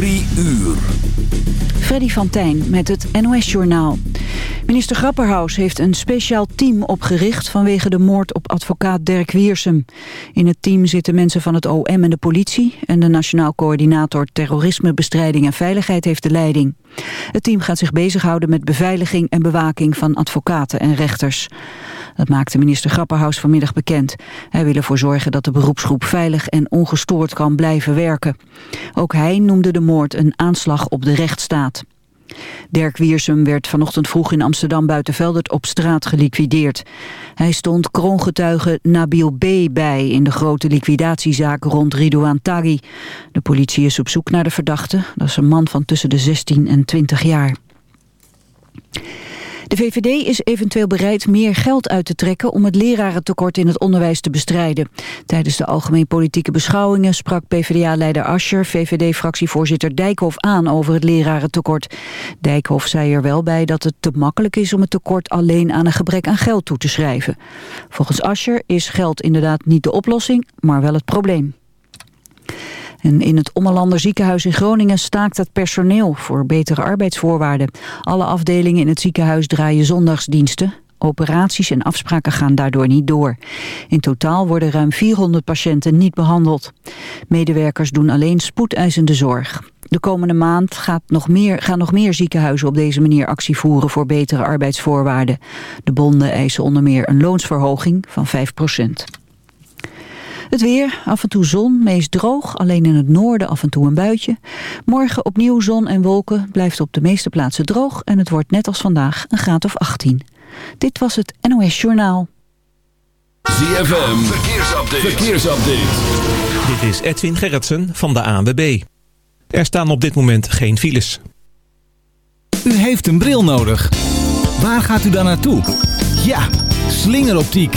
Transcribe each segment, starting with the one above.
Drie uur. Freddy van Tijn met het NOS-journaal. Minister Grapperhaus heeft een speciaal team opgericht... vanwege de moord op advocaat Dirk Wiersum. In het team zitten mensen van het OM en de politie... en de Nationaal Coördinator Terrorismebestrijding en Veiligheid heeft de leiding. Het team gaat zich bezighouden met beveiliging en bewaking... van advocaten en rechters. Dat maakte minister Grapperhaus vanmiddag bekend. Hij wil ervoor zorgen dat de beroepsgroep veilig en ongestoord kan blijven werken. Ook hij noemde de moord een aanslag op de rechtsstaat. Dirk Wiersum werd vanochtend vroeg in Amsterdam Buitenveldert op straat geliquideerd. Hij stond kroongetuige Nabil B. bij in de grote liquidatiezaak rond Ridouan Taghi. De politie is op zoek naar de verdachte. Dat is een man van tussen de 16 en 20 jaar. De VVD is eventueel bereid meer geld uit te trekken om het lerarentekort in het onderwijs te bestrijden. Tijdens de algemeen politieke beschouwingen sprak PvdA-leider Ascher VVD-fractievoorzitter Dijkhoff aan over het lerarentekort. Dijkhoff zei er wel bij dat het te makkelijk is om het tekort alleen aan een gebrek aan geld toe te schrijven. Volgens Ascher is geld inderdaad niet de oplossing, maar wel het probleem. En in het Ommelander ziekenhuis in Groningen staakt het personeel voor betere arbeidsvoorwaarden. Alle afdelingen in het ziekenhuis draaien zondagsdiensten. Operaties en afspraken gaan daardoor niet door. In totaal worden ruim 400 patiënten niet behandeld. Medewerkers doen alleen spoedeisende zorg. De komende maand gaat nog meer, gaan nog meer ziekenhuizen op deze manier actie voeren voor betere arbeidsvoorwaarden. De bonden eisen onder meer een loonsverhoging van 5 procent. Het weer, af en toe zon, meest droog, alleen in het noorden af en toe een buitje. Morgen opnieuw zon en wolken, blijft op de meeste plaatsen droog... en het wordt net als vandaag een graad of 18. Dit was het NOS Journaal. ZFM, verkeersupdate. verkeersupdate. Dit is Edwin Gerritsen van de ANWB. Er staan op dit moment geen files. U heeft een bril nodig. Waar gaat u dan naartoe? Ja, slingeroptiek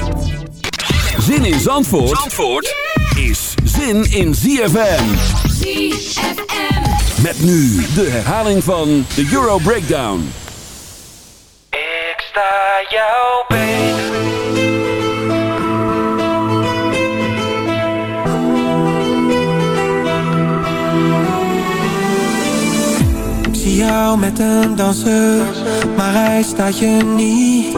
Zin in Zandvoort, Zandvoort is zin in ZFM. ZFM. Met nu de herhaling van de Euro Breakdown. Ik sta jou beter. Ik zie jou met een danser, maar hij staat je niet.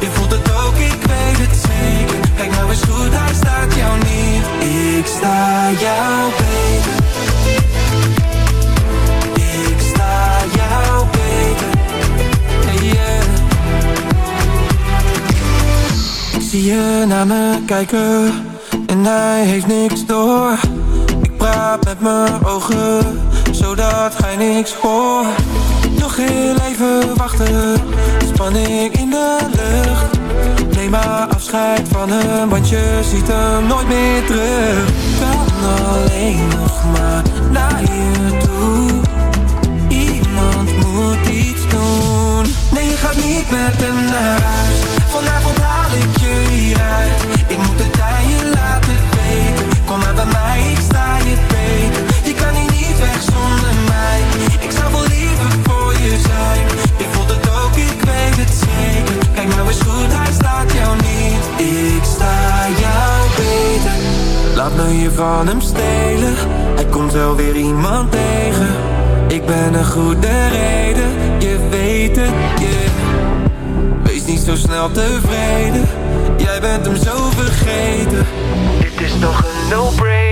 Je voelt het ook, ik weet het zeker. Kijk nou eens goed, daar staat jou niet Ik sta jou baby. Ik sta jou baby. Ik zie je naar me kijken En hij heeft niks door. Ik praat met mijn ogen Zodat hij niks hoort. Nog heel even wachten, spanning in de lucht. Neem maar afscheid van hem, want je ziet hem nooit meer terug. Kan alleen nog maar naar je toe. Iemand moet iets doen. Nee, je gaat niet met hem naar huis. Vanavond haal ik je hieruit. Ik moet het aan je laten weten. Kom maar bij mij, ik sta je beter. Je kan hier niet weg zonder mij Je voelt het ook, ik weet het zeker. Kijk nou eens goed, hij staat jou niet. Ik sta jou beter. Laat me je van hem stelen. Hij komt wel weer iemand tegen. Ik ben een goede reden. Je weet het, yeah. Wees niet zo snel tevreden. Jij bent hem zo vergeten. Dit is toch een no-brainer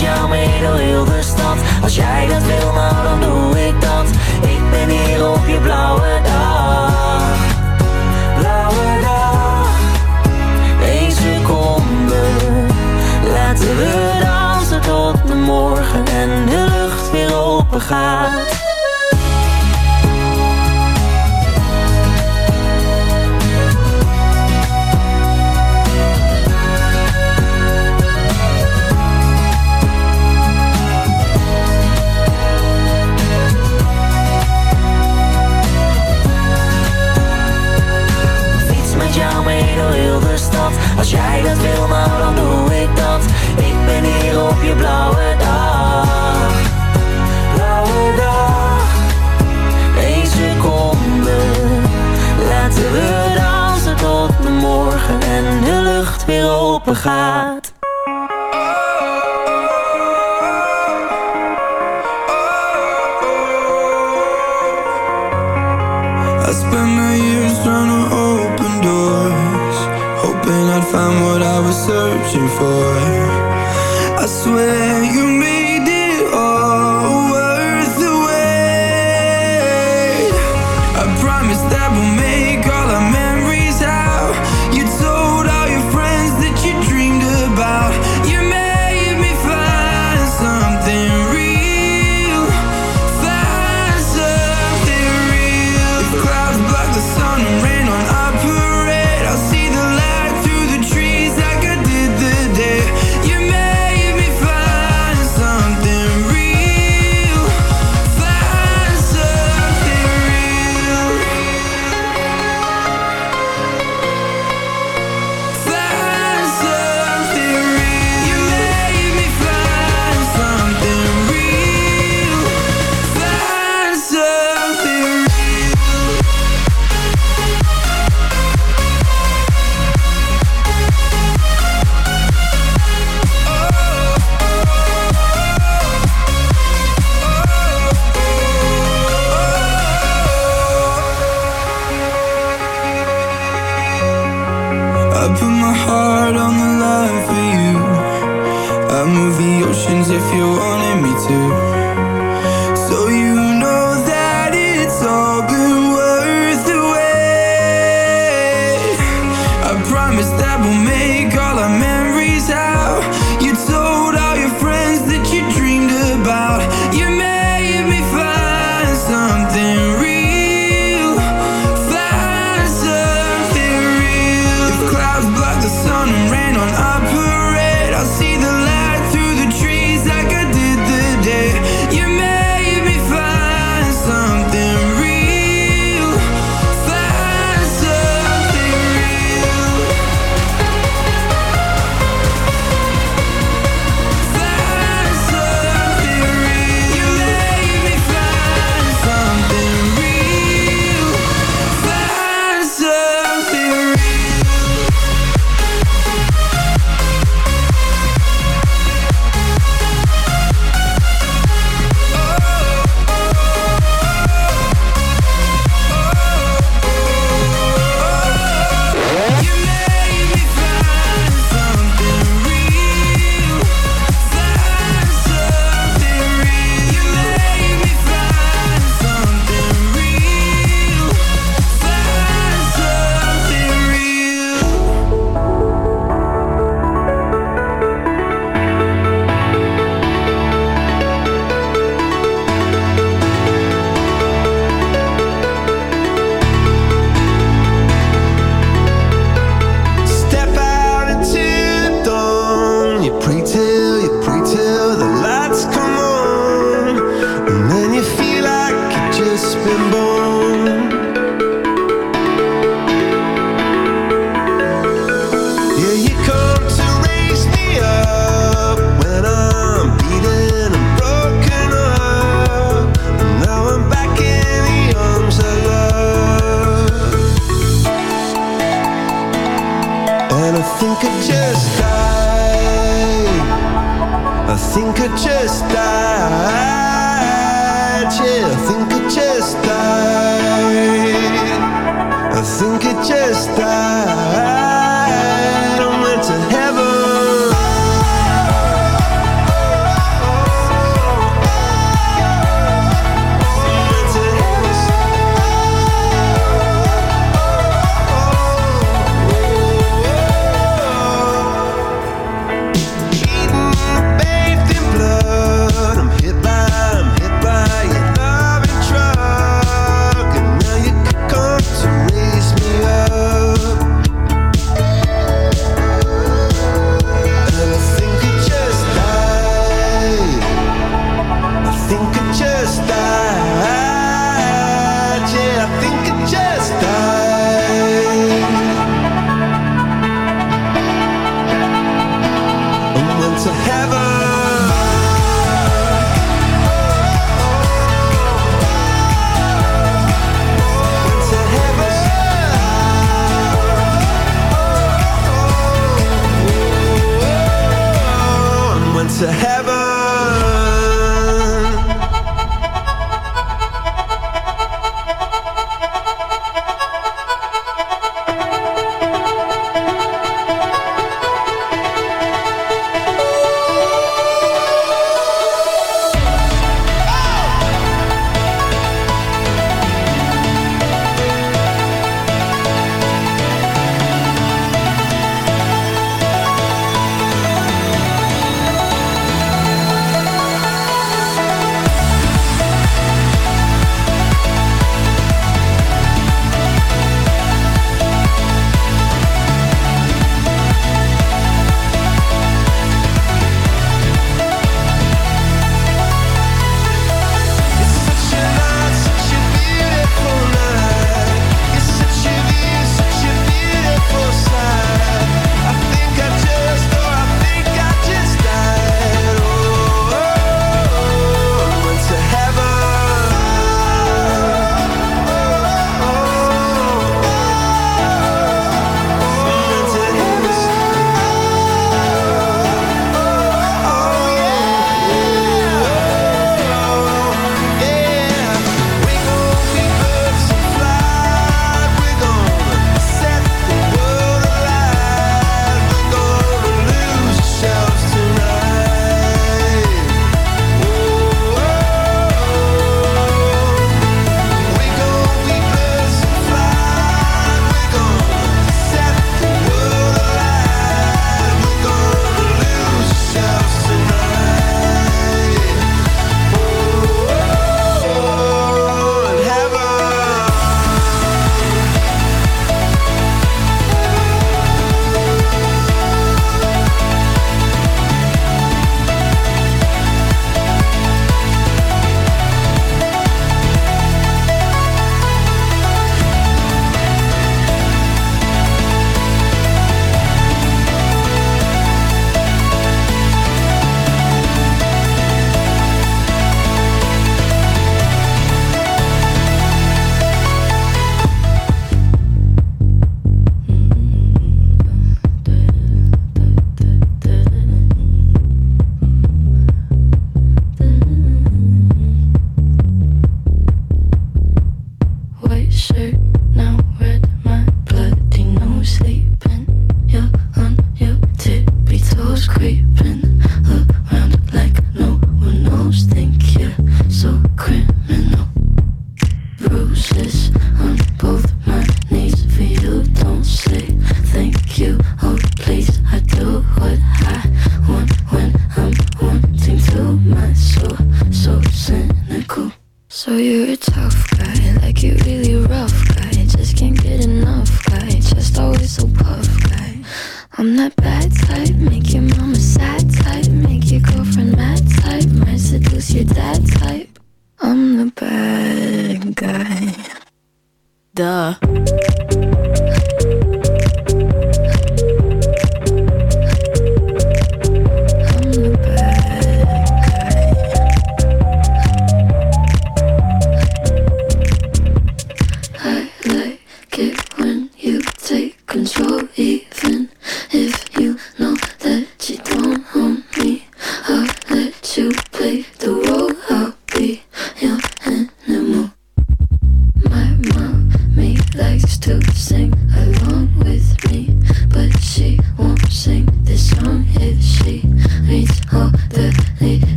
met jou mee heel de stad, als jij dat wil, nou dan doe ik dat. Ik ben hier op je blauwe dag,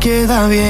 queda bien.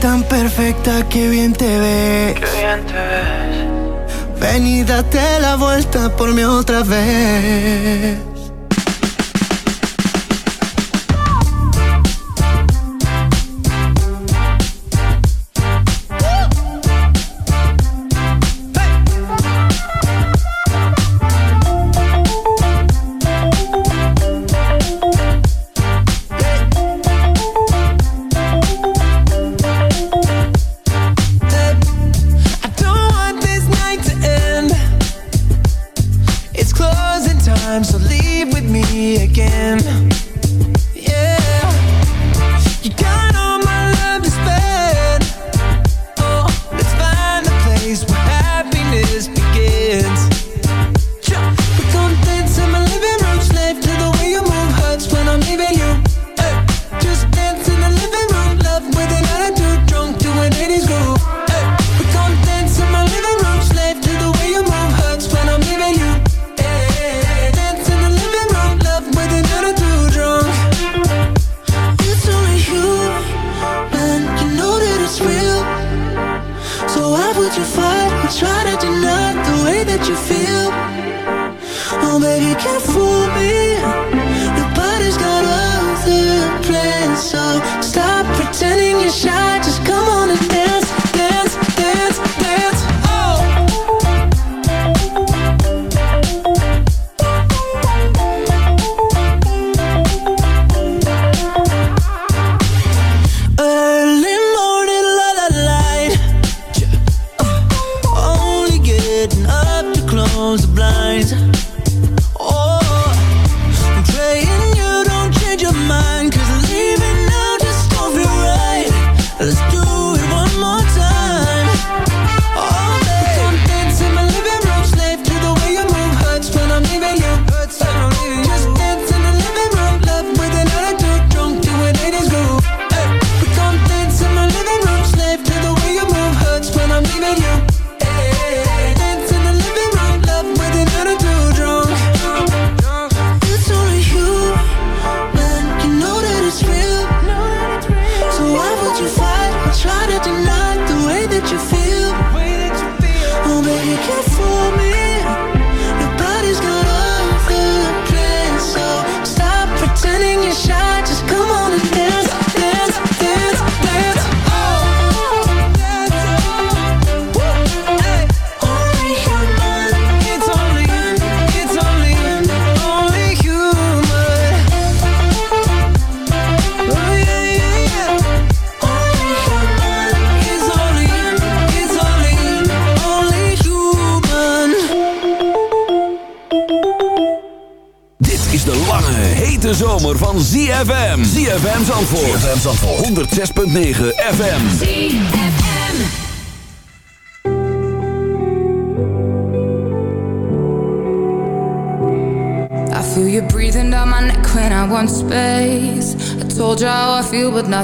Tan perfecta, que bien te ves. Bien te ves. Ven y date la vuelta por mí otra vez.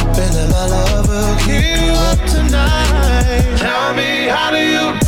up and let my love will keep you up tonight. Tell me, how do you?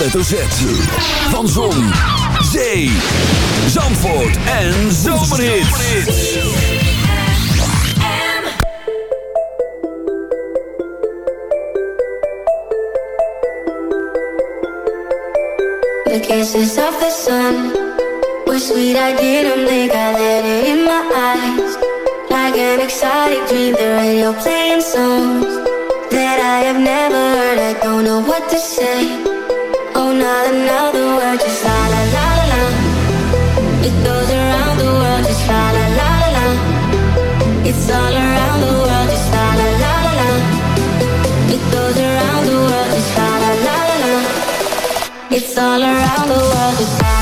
hoofdletter Z. Van Zon, Zee, Zandvoort en Zomerhits. The kisses of the sun were sweet, I didn't think I let it in my eyes. Like an exciting dream, the radio playing songs that I have never heard. I don't know what to say. It's all around the world.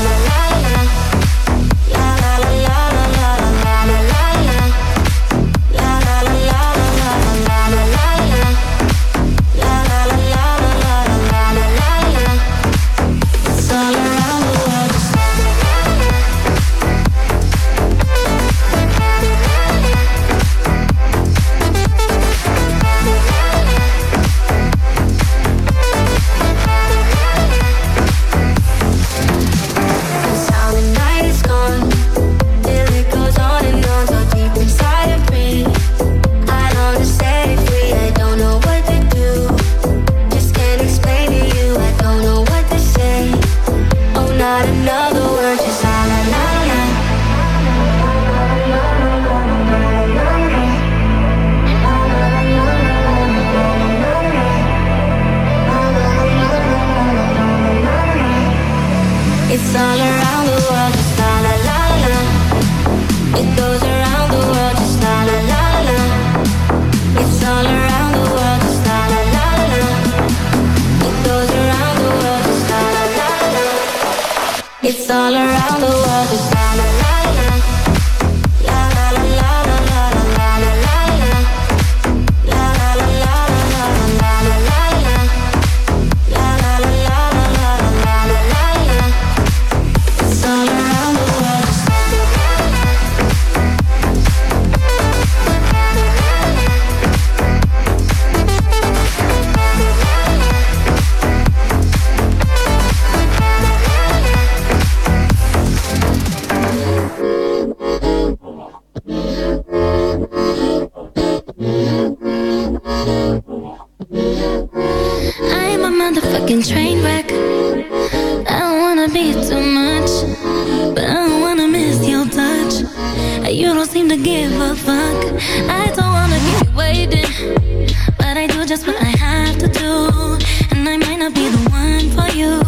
You don't seem to give a fuck. I don't wanna keep you waiting, but I do just what I have to do. And I might not be the one for you,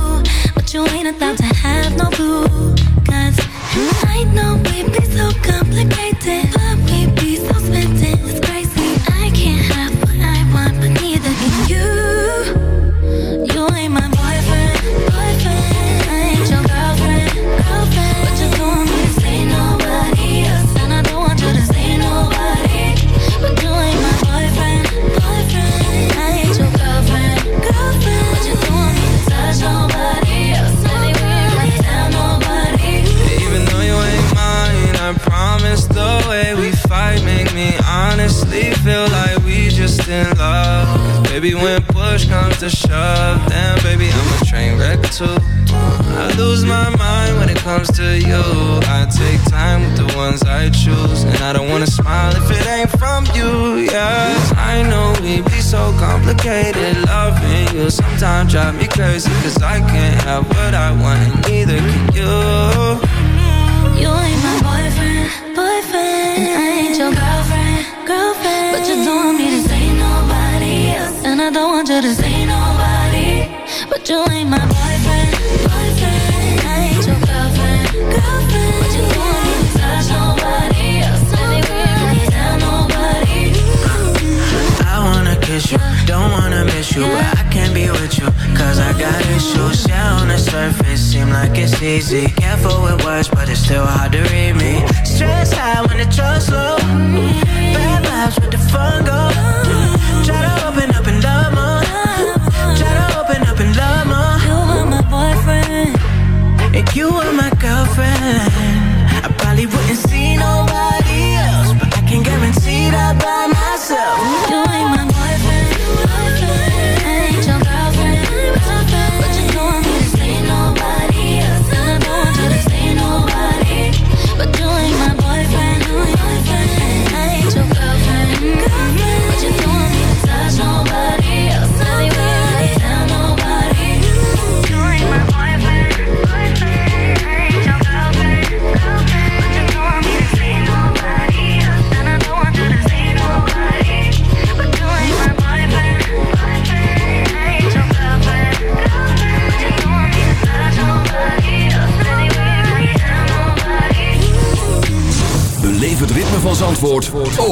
but you ain't about to have no clue. Cause I know we'd be so complicated, but we to shove, then baby, I'm a train wreck too. I lose my mind when it comes to you. I take time with the ones I choose, and I don't wanna smile if it ain't from you. Yes, I know we be so complicated. Loving you sometimes drive me crazy, cause I can't have what I want, and neither can you. You ain't my boyfriend, boyfriend. I ain't your girlfriend, girlfriend. But you don't I don't want you to say nobody. But you ain't my boyfriend, boyfriend. I ain't your girlfriend, girlfriend. But you to touch nobody else. Tell nobody. I wanna kiss you, don't wanna miss you, but I can't be with you, cause I got issues. Yeah, on the surface, seem like it's easy. Careful with words, but it's still hard to read me. Stress high when the trust low. Bad vibes the fun. Try to open up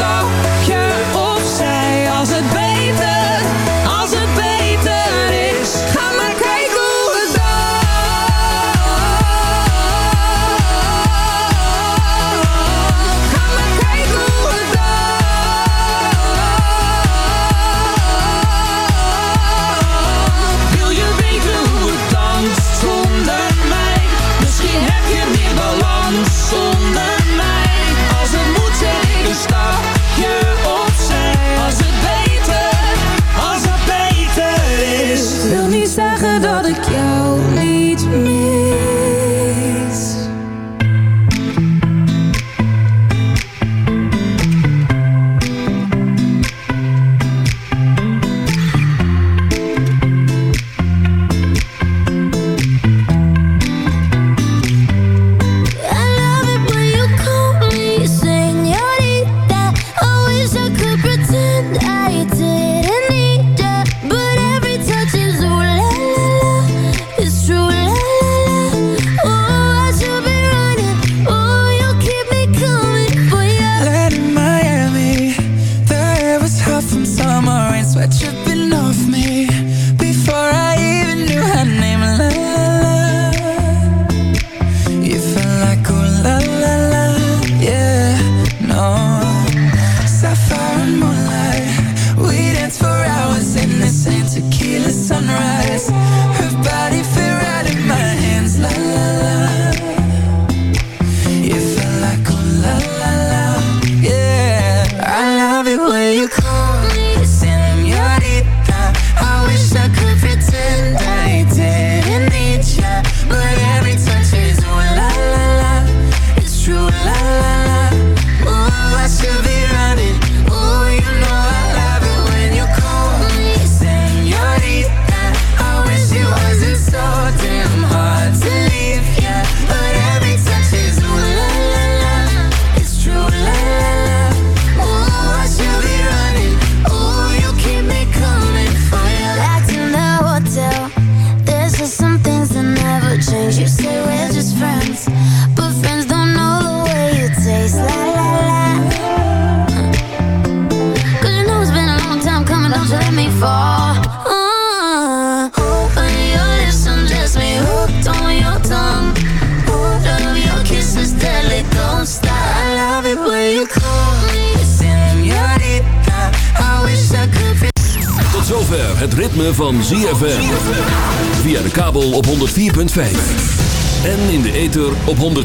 zet